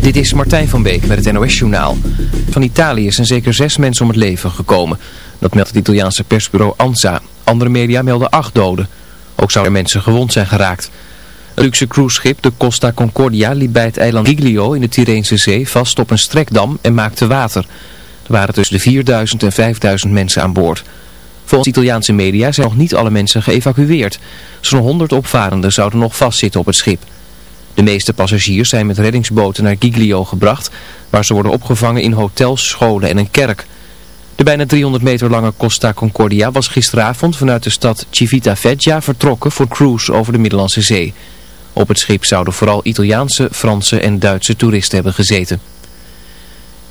Dit is Martijn van Beek met het NOS-journaal. Van Italië zijn zeker zes mensen om het leven gekomen. Dat meldt het Italiaanse persbureau ANSA. Andere media melden acht doden. Ook zouden mensen gewond zijn geraakt. Een luxe cruiseschip, de Costa Concordia, liep bij het eiland Giglio in de Tyreense Zee vast op een strekdam en maakte water. Er waren tussen de 4000 en 5000 mensen aan boord. Volgens Italiaanse media zijn nog niet alle mensen geëvacueerd. Zo'n 100 opvarenden zouden nog vastzitten op het schip. De meeste passagiers zijn met reddingsboten naar Giglio gebracht, waar ze worden opgevangen in hotels, scholen en een kerk. De bijna 300 meter lange Costa Concordia was gisteravond vanuit de stad Civitavecchia vertrokken voor cruise over de Middellandse Zee. Op het schip zouden vooral Italiaanse, Franse en Duitse toeristen hebben gezeten.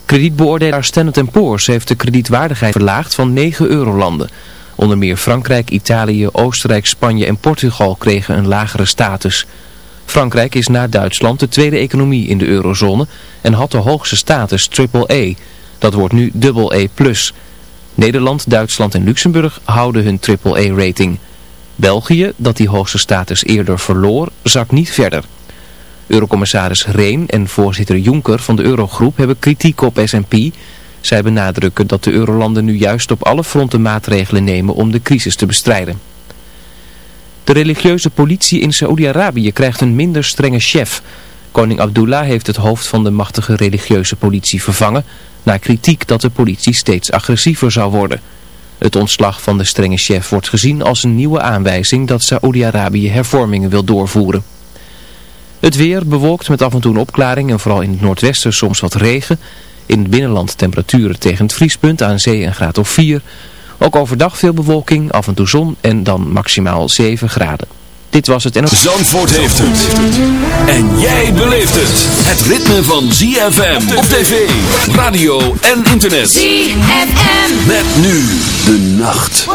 Kredietbeoordelaar Standard Poor's heeft de kredietwaardigheid verlaagd van 9 eurolanden. Onder meer Frankrijk, Italië, Oostenrijk, Spanje en Portugal kregen een lagere status. Frankrijk is na Duitsland de tweede economie in de eurozone en had de hoogste status AAA. Dat wordt nu AA+. Nederland, Duitsland en Luxemburg houden hun AAA-rating. België, dat die hoogste status eerder verloor, zakt niet verder. Eurocommissaris Reen en voorzitter Juncker van de Eurogroep hebben kritiek op S&P. Zij benadrukken dat de eurolanden nu juist op alle fronten maatregelen nemen om de crisis te bestrijden. De religieuze politie in Saoedi-Arabië krijgt een minder strenge chef. Koning Abdullah heeft het hoofd van de machtige religieuze politie vervangen... na kritiek dat de politie steeds agressiever zou worden. Het ontslag van de strenge chef wordt gezien als een nieuwe aanwijzing dat Saoedi-Arabië hervormingen wil doorvoeren. Het weer bewolkt met af en toe een opklaring en vooral in het noordwesten soms wat regen. In het binnenland temperaturen tegen het vriespunt aan zee een graad of 4... Ook overdag veel bewolking, af en toe zon en dan maximaal 7 graden. Dit was het en... Zandvoort heeft het. En jij beleeft het. Het ritme van ZFM op tv, radio en internet. ZFM. Met nu de nacht.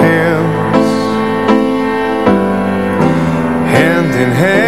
hills Hand in hand.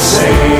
Senhor.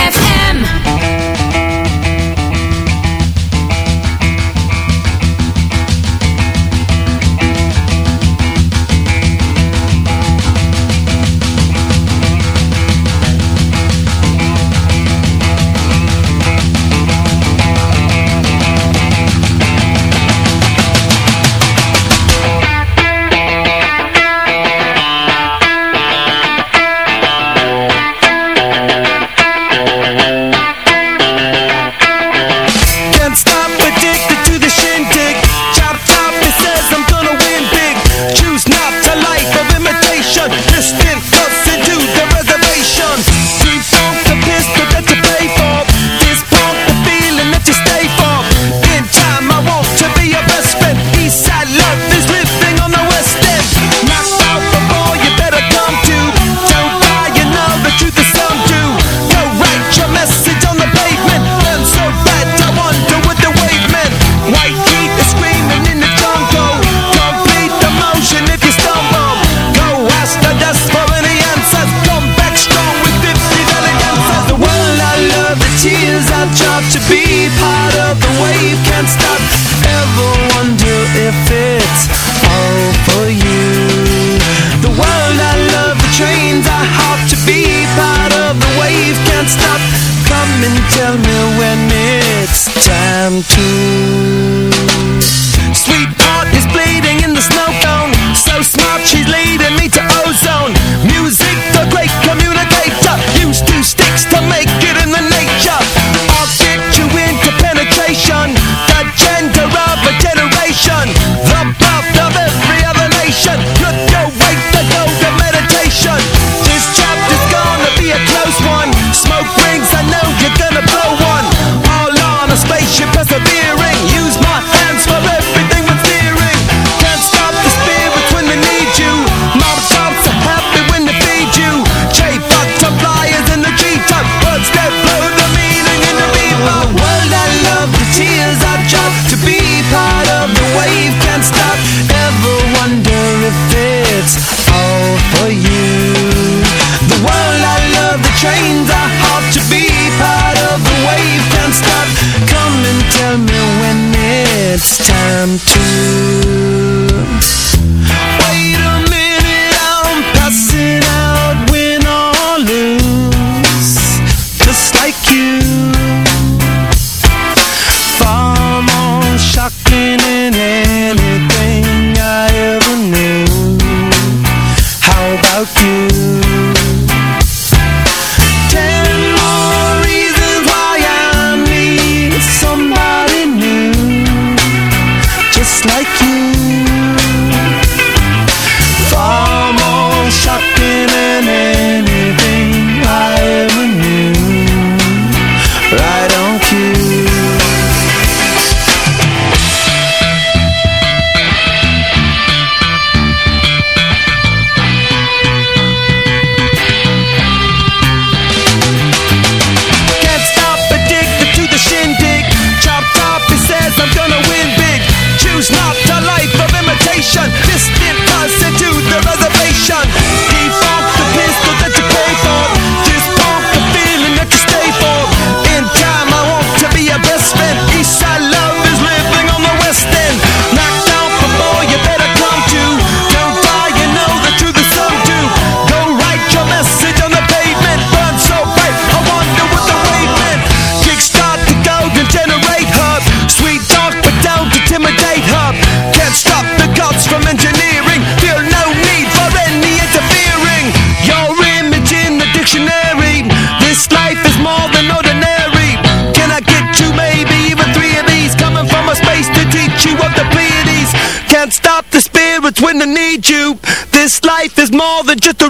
you. This life is more than just a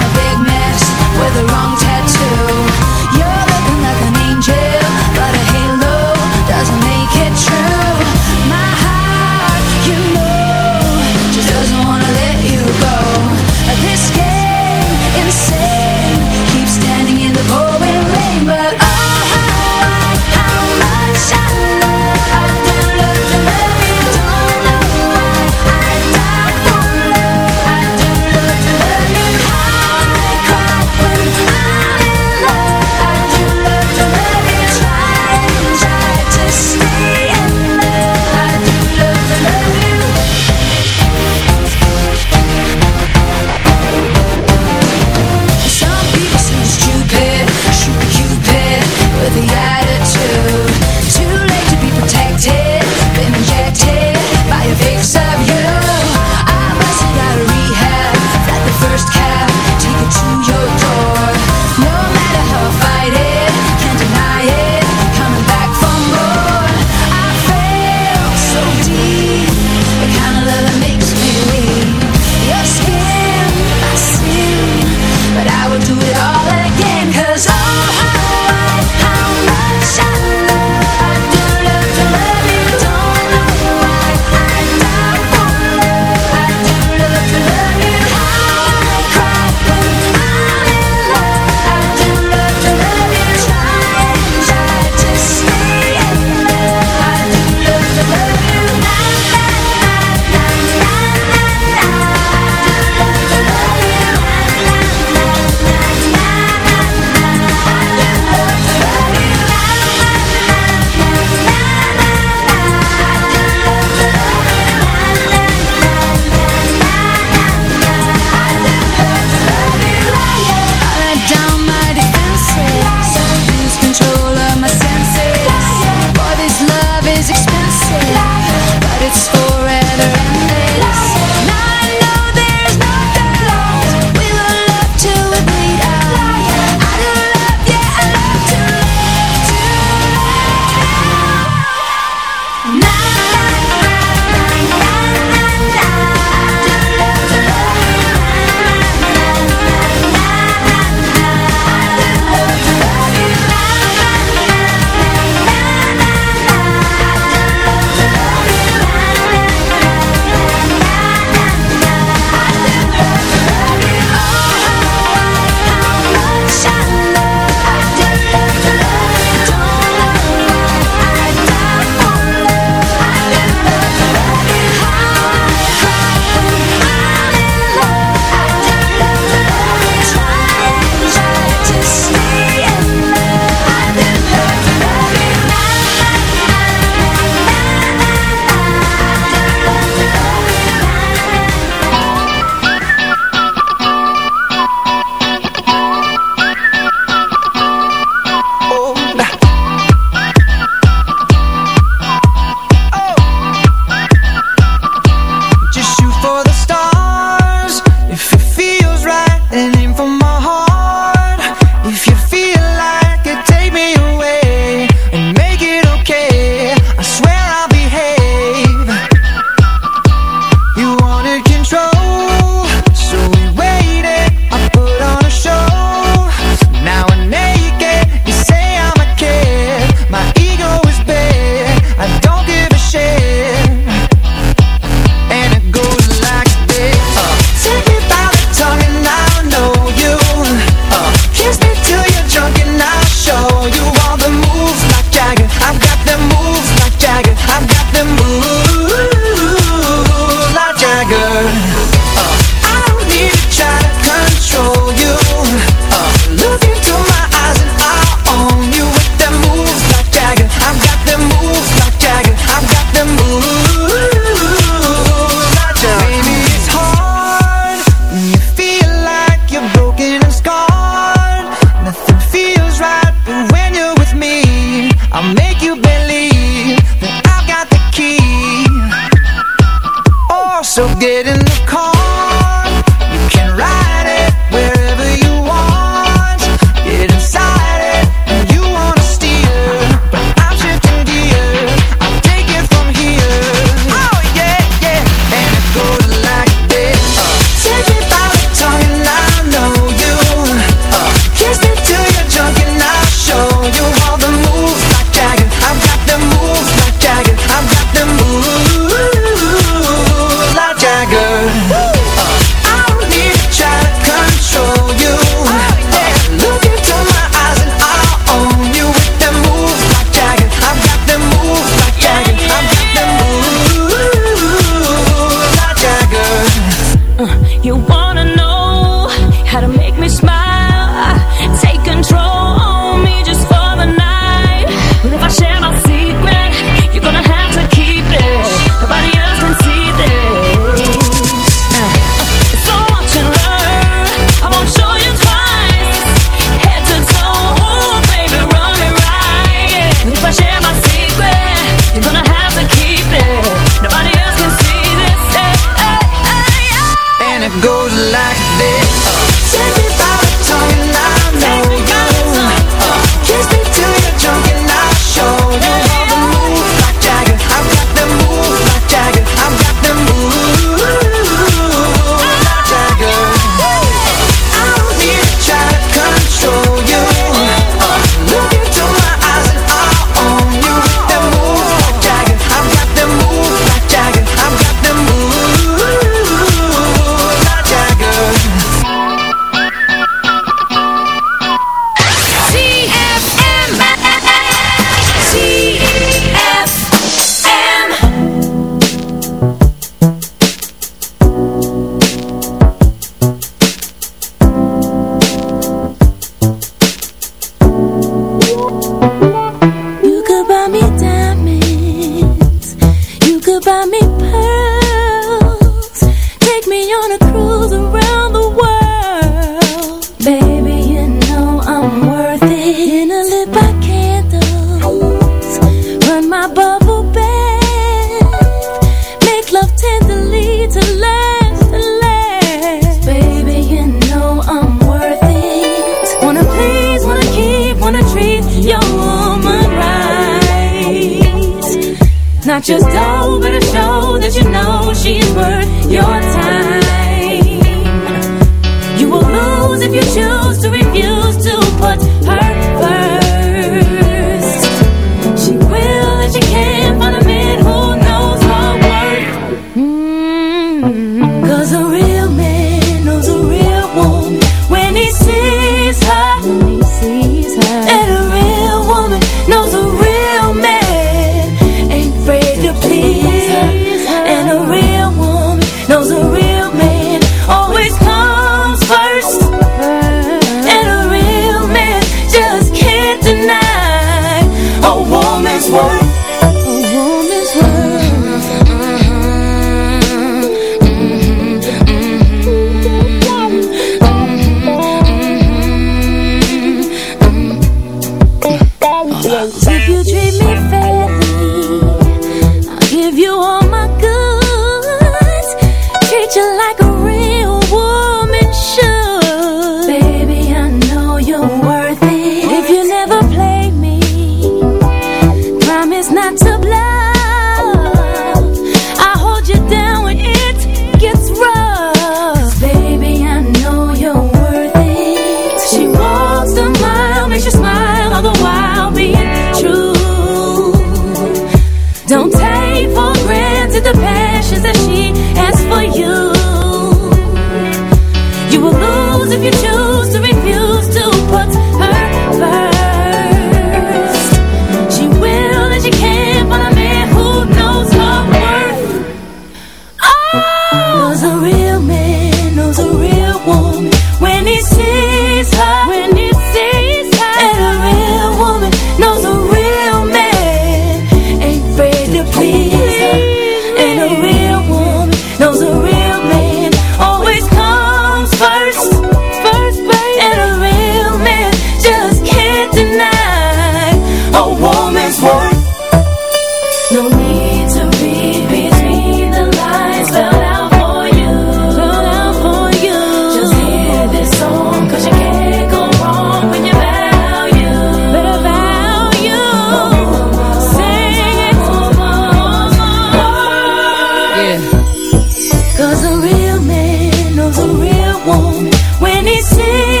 Cause a real man knows a real woman when he sees.